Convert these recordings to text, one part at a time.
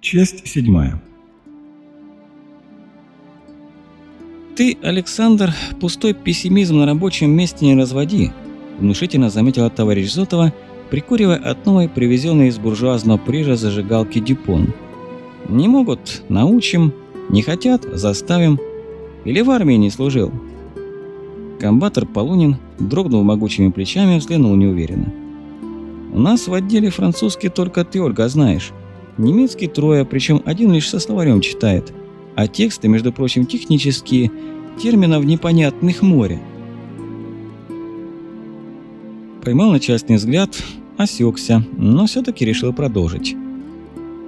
Часть седьмая. «Ты, Александр, пустой пессимизм на рабочем месте не разводи», – внушительно заметила товарищ Зотова, прикуривая от новой привезенной из буржуазного Парижа зажигалки Дюпон. «Не могут – научим, не хотят – заставим. Или в армии не служил?» Комбатор Полунин, дрогнув могучими плечами, взглянул неуверенно. «У нас в отделе французский только ты, Ольга, знаешь. Немецкий трое, причем один лишь со словарем читает. А тексты, между прочим, технические, терминов непонятных море. Поймал начальственный взгляд, осекся, но все-таки решил продолжить.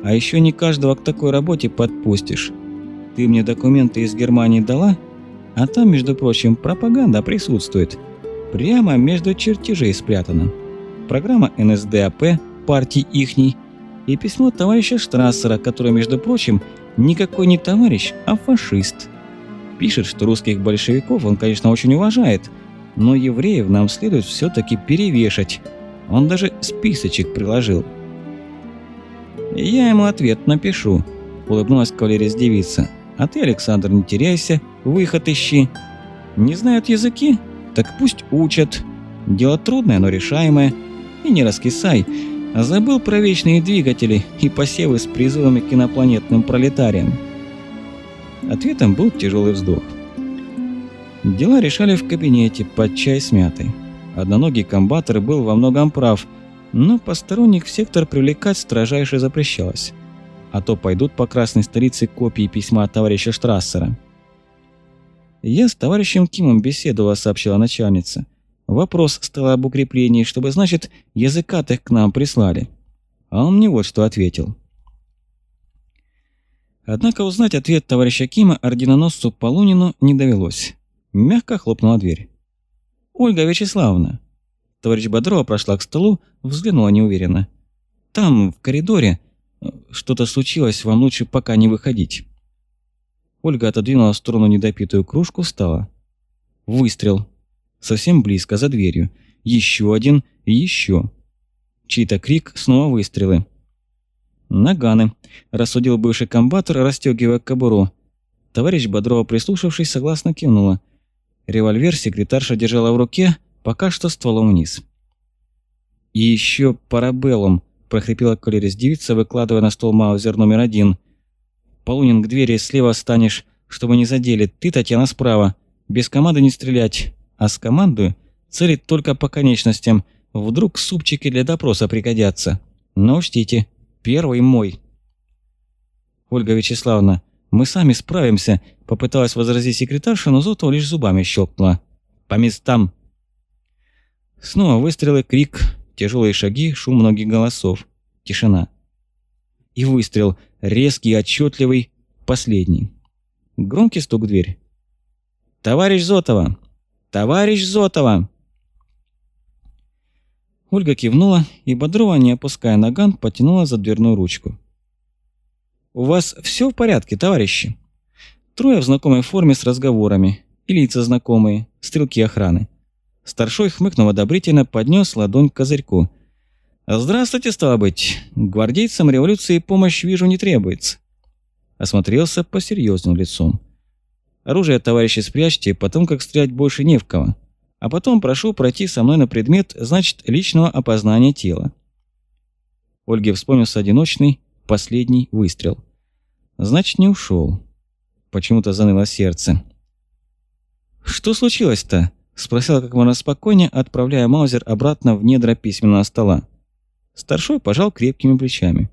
А еще не каждого к такой работе подпустишь. Ты мне документы из Германии дала? А там, между прочим, пропаганда присутствует. Прямо между чертежей спрятана. Программа НСДАП, партии ихней, и письмо товарища Штрассера, который, между прочим, никакой не товарищ, а фашист. Пишет, что русских большевиков он, конечно, очень уважает, но евреев нам следует все-таки перевешать. Он даже списочек приложил. «Я ему ответ напишу», – улыбнулась кавалерия девица. «А ты, Александр, не теряйся, выход ищи. Не знают языки? Так пусть учат. Дело трудное, но решаемое. И не раскисай, Забыл про вечные двигатели и посевы с призывами к инопланетным пролетариям. Ответом был тяжелый вздох. Дела решали в кабинете под чай с мятой. Одноногий комбатор был во многом прав, но посторонних в сектор привлекать строжайше запрещалось. А то пойдут по красной столице копии письма товарища Штрассера. «Я с товарищем Кимом беседовала», — сообщила начальница. Вопрос стал об укреплении, чтобы, значит, языка-то к нам прислали. А он мне вот что ответил. Однако узнать ответ товарища Кима орденоносцу Полунину не довелось. Мягко хлопнула дверь. «Ольга Вячеславовна». Товарищ Бодрова прошла к столу, взглянула неуверенно. «Там, в коридоре, что-то случилось, вам лучше пока не выходить». Ольга отодвинула в сторону недопитую кружку, встала. Выстрел. Совсем близко, за дверью. Еще один и еще. Чей-то крик, снова выстрелы. «Наганы», – рассудил бывший комбатор, расстегивая кобуру. Товарищ Бодрова, прислушавшись, согласно кивнула. Револьвер секретарша держала в руке, пока что стволом вниз. «И еще парабеллум», – прохрипела колерис девица, выкладывая на стол маузер номер один. «Полунин к двери слева станешь, чтобы не задели. Ты, Татьяна, справа. Без команды не стрелять а скомандую целить только по конечностям. Вдруг супчики для допроса пригодятся. Но учтите, первый мой. Ольга Вячеславовна, мы сами справимся, попыталась возразить секретарша, но Зотова лишь зубами щелкнула. По местам. Снова выстрелы, крик, тяжелые шаги, шум многих голосов. Тишина. И выстрел, резкий, отчетливый, последний. Громкий стук в дверь. «Товарищ Зотова!» «Товарищ Зотова!» Ольга кивнула, и Бодрова, не опуская наган, потянула за дверную ручку. «У вас все в порядке, товарищи?» Трое в знакомой форме с разговорами, и лица знакомые, стрелки охраны. Старшой, хмыкнув одобрительно, поднес ладонь к козырьку. «Здравствуйте, стало быть. Гвардейцам революции помощь, вижу, не требуется». Осмотрелся по серьезным лицом. Оружие, товарищи, спрячьте, потом как стрелять больше не в кого. А потом прошу пройти со мной на предмет, значит, личного опознания тела. Ольге вспомнился одиночный, последний выстрел. Значит, не ушел. Почему-то заныло сердце. «Что случилось-то?» – спросила как можно спокойнее, отправляя Маузер обратно в недра письменного стола. Старшой пожал крепкими плечами.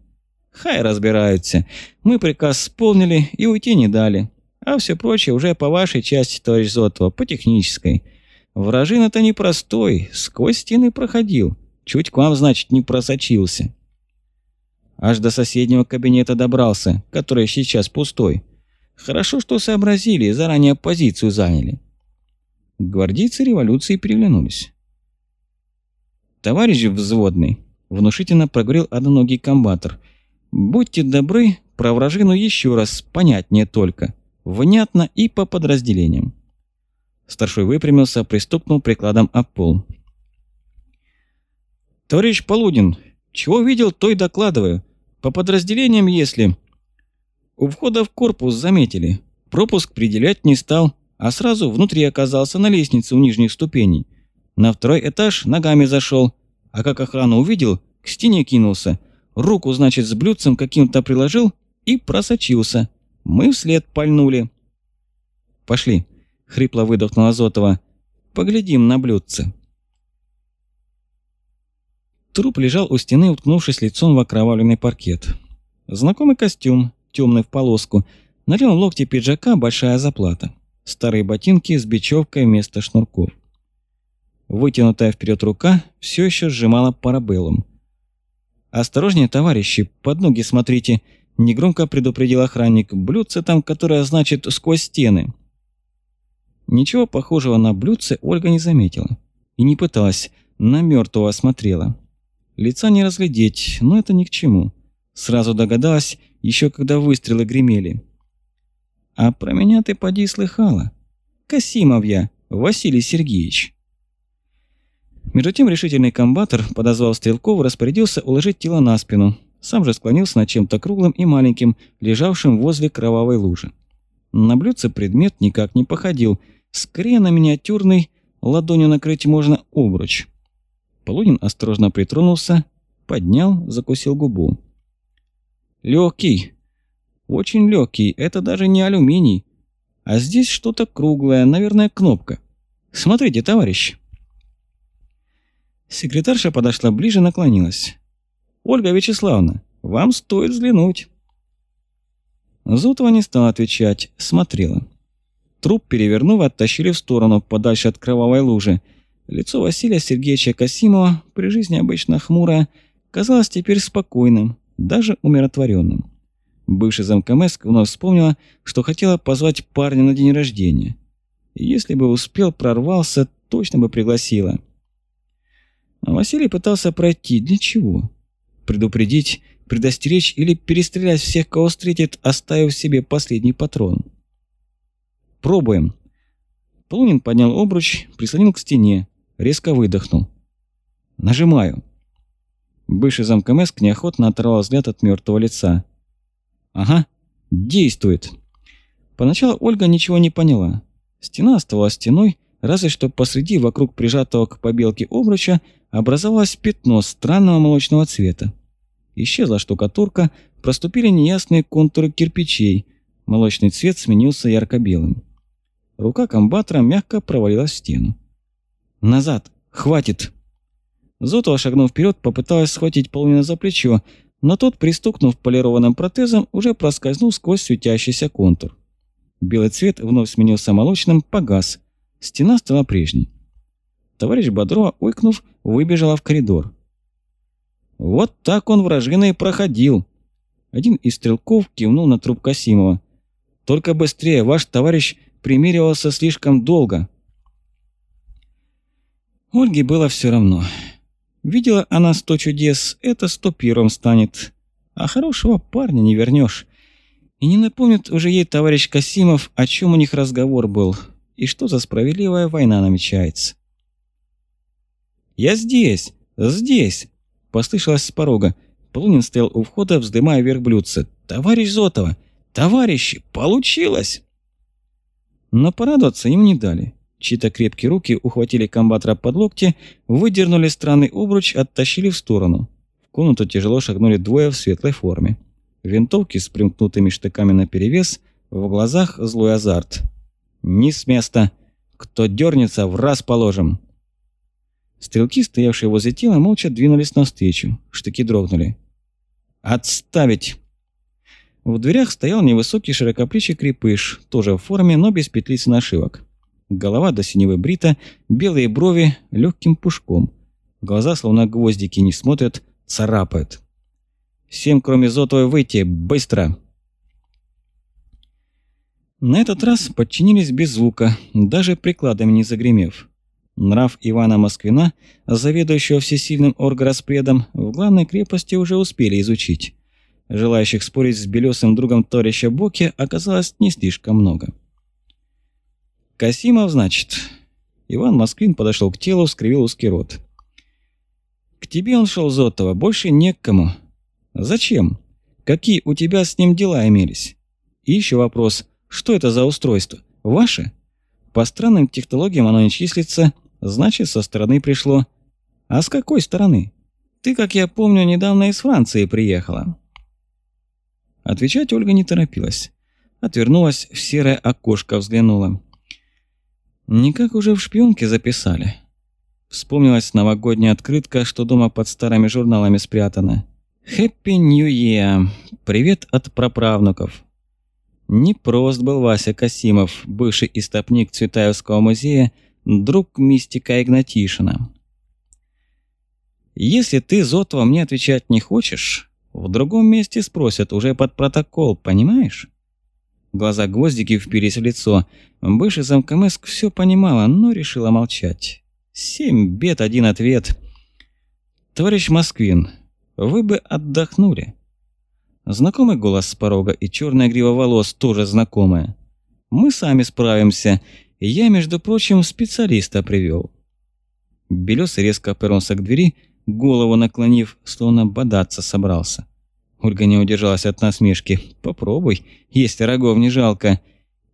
«Хай разбираются. Мы приказ исполнили и уйти не дали. А все прочее уже по вашей части, товарищ Зотова, по технической. Вражина-то непростой, сквозь стены проходил. Чуть к вам, значит, не просочился. Аж до соседнего кабинета добрался, который сейчас пустой. Хорошо, что сообразили и заранее позицию заняли. Гвардейцы революции переглянулись. «Товарищ взводный», — внушительно проговорил одноногий комбатор, — «будьте добры, про вражину еще раз, понятнее только. Внятно и по подразделениям. Старшой выпрямился, пристукнул прикладом об пол. «Товарищ Полудин, чего видел, то и докладываю. По подразделениям, если...» У входа в корпус заметили. Пропуск определять не стал, а сразу внутри оказался на лестнице у нижних ступеней. На второй этаж ногами зашел, а как охрану увидел, к стене кинулся. Руку, значит, с блюдцем каким-то приложил и просочился. Мы вслед пальнули. «Пошли», — хрипло выдохнула Зотова. «Поглядим на блюдце». Труп лежал у стены, уткнувшись лицом в окровавленный паркет. Знакомый костюм, темный в полоску, на левом локте пиджака большая заплата. Старые ботинки с бечевкой вместо шнурков. Вытянутая вперед рука все еще сжимала парабеллум. «Осторожнее, товарищи, под ноги смотрите», – негромко предупредил охранник. «Блюдце там, которое значит сквозь стены». Ничего похожего на блюдце Ольга не заметила. И не пыталась, на мертвого смотрела. Лица не разглядеть, но это ни к чему. Сразу догадалась, еще когда выстрелы гремели. «А про меня ты поди слыхала. Касимов я, Василий Сергеевич». Между тем решительный комбатор, подозвав Стрелкова, распорядился уложить тело на спину. Сам же склонился над чем-то круглым и маленьким, лежавшим возле кровавой лужи. На блюдце предмет никак не походил. Скорее на миниатюрный, ладонью накрыть можно обруч. Полунин осторожно притронулся, поднял, закусил губу. Легкий. Очень легкий. Это даже не алюминий. А здесь что-то круглое, наверное, кнопка. Смотрите, товарищ. Секретарша подошла ближе, наклонилась. «Ольга Вячеславовна, вам стоит взглянуть». Зотова не стала отвечать, смотрела. Труп, перевернув, оттащили в сторону, подальше от кровавой лужи. Лицо Василия Сергеевича Касимова, при жизни обычно хмурое, казалось теперь спокойным, даже умиротворенным. Бывший замкомеск вновь вспомнила, что хотела позвать парня на день рождения. если бы успел, прорвался, точно бы пригласила. А Василий пытался пройти. Для чего? Предупредить, предостеречь или перестрелять всех, кого встретит, оставив себе последний патрон? Пробуем. Полунин поднял обруч, прислонил к стене, резко выдохнул. Нажимаю. Бывший замкомеск неохотно оторвал взгляд от мертвого лица. «Ага, действует». Поначалу Ольга ничего не поняла. Стена оставалась стеной, разве что посреди, вокруг прижатого к побелке обруча, образовалось пятно странного молочного цвета. Исчезла штукатурка, проступили неясные контуры кирпичей, молочный цвет сменился ярко-белым. Рука комбатора мягко провалилась в стену. «Назад! Хватит!» Зотова, шагнув вперед, попыталась схватить Полунина за плечо, но тот, пристукнув полированным протезом, уже проскользнул сквозь светящийся контур. Белый цвет вновь сменился молочным, погас. Стена стала прежней. Товарищ Бодрова, ойкнув, выбежала в коридор. Вот так он вражиной проходил. Один из стрелков кивнул на труп Касимова. Только быстрее, ваш товарищ примеривался слишком долго. Ольге было все равно. Видела она сто чудес, это сто первым станет. А хорошего парня не вернешь. И не напомнит уже ей товарищ Касимов, о чем у них разговор был, и что за справедливая война намечается. «Я здесь! Здесь!» – послышалось с порога. Полунин стоял у входа, вздымая вверх блюдце. «Товарищ Зотова! Товарищи! Получилось!» Но порадоваться им не дали. Чьи-то крепкие руки ухватили комбатора под локти, выдернули странный обруч, оттащили в сторону. В комнату тяжело шагнули двое в светлой форме. Винтовки с примкнутыми штыками наперевес, в глазах злой азарт. «Ни с места! Кто дернется, в раз положим!» Стрелки, стоявшие возле тела, молча двинулись навстречу. Штыки дрогнули. «Отставить!» В дверях стоял невысокий широкоплечий крепыш, тоже в форме, но без петлиц и нашивок. Голова до синевы брита, белые брови легким пушком. Глаза, словно гвоздики, не смотрят, царапают. «Всем, кроме Зотовой, выйти! Быстро!» На этот раз подчинились без звука, даже прикладами не загремев. Нрав Ивана Москвина, заведующего всесильным орграспредом, в главной крепости уже успели изучить. Желающих спорить с белесым другом товарища Боки оказалось не слишком много. «Касимов, значит?» Иван Москвин подошел к телу, скривил узкий рот. «К тебе он шел, Зотова, больше не к кому. Зачем? Какие у тебя с ним дела имелись? И еще вопрос, что это за устройство? Ваше? По странным технологиям оно не числится, значит, со стороны пришло. А с какой стороны? Ты, как я помню, недавно из Франции приехала. Отвечать Ольга не торопилась. Отвернулась, в серое окошко взглянула. Никак уже в шпионке записали. Вспомнилась новогодняя открытка, что дома под старыми журналами спрятана. «Хэппи Нью Year! Привет от праправнуков!» Непрост был Вася Касимов, бывший истопник Цветаевского музея, друг мистика Игнатишина. «Если ты, Зотова, мне отвечать не хочешь, в другом месте спросят, уже под протокол, понимаешь?» Глаза гвоздики впились в лицо. Бывший замкомеск все понимала, но решила молчать. Семь бед, один ответ. «Товарищ Москвин, вы бы отдохнули». Знакомый голос с порога и черная грива волос тоже знакомая. Мы сами справимся. Я, между прочим, специалиста привел. Белёс резко повернулся к двери, голову наклонив, словно бодаться собрался. Ольга не удержалась от насмешки. «Попробуй, если рогов не жалко.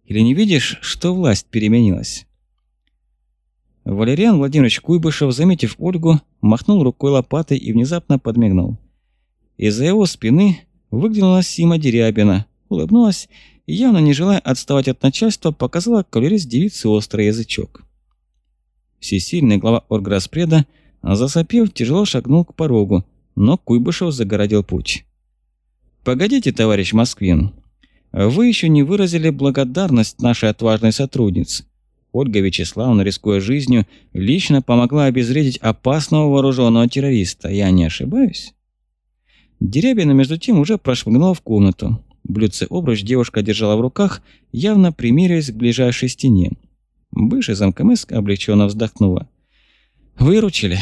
Или не видишь, что власть переменилась?» Валериан Владимирович Куйбышев, заметив Ольгу, махнул рукой лопатой и внезапно подмигнул. Из-за его спины Выглянула Сима Дерябина, улыбнулась явно не желая отставать от начальства, показала кавалерист девицы острый язычок. Всесильный глава орграспреда, засопев, тяжело шагнул к порогу, но Куйбышев загородил путь. «Погодите, товарищ Москвин, вы еще не выразили благодарность нашей отважной сотруднице. Ольга Вячеславовна, рискуя жизнью, лично помогла обезвредить опасного вооруженного террориста. Я не ошибаюсь?» Дерябина, между тем, уже прошмыгнула в комнату. Блюдце обруч девушка держала в руках, явно примеряясь к ближайшей стене. Бывший замкомыск облегченно вздохнула. «Выручили.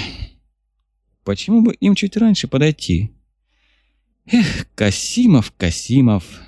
Почему бы им чуть раньше подойти?» «Эх, Касимов, Касимов!»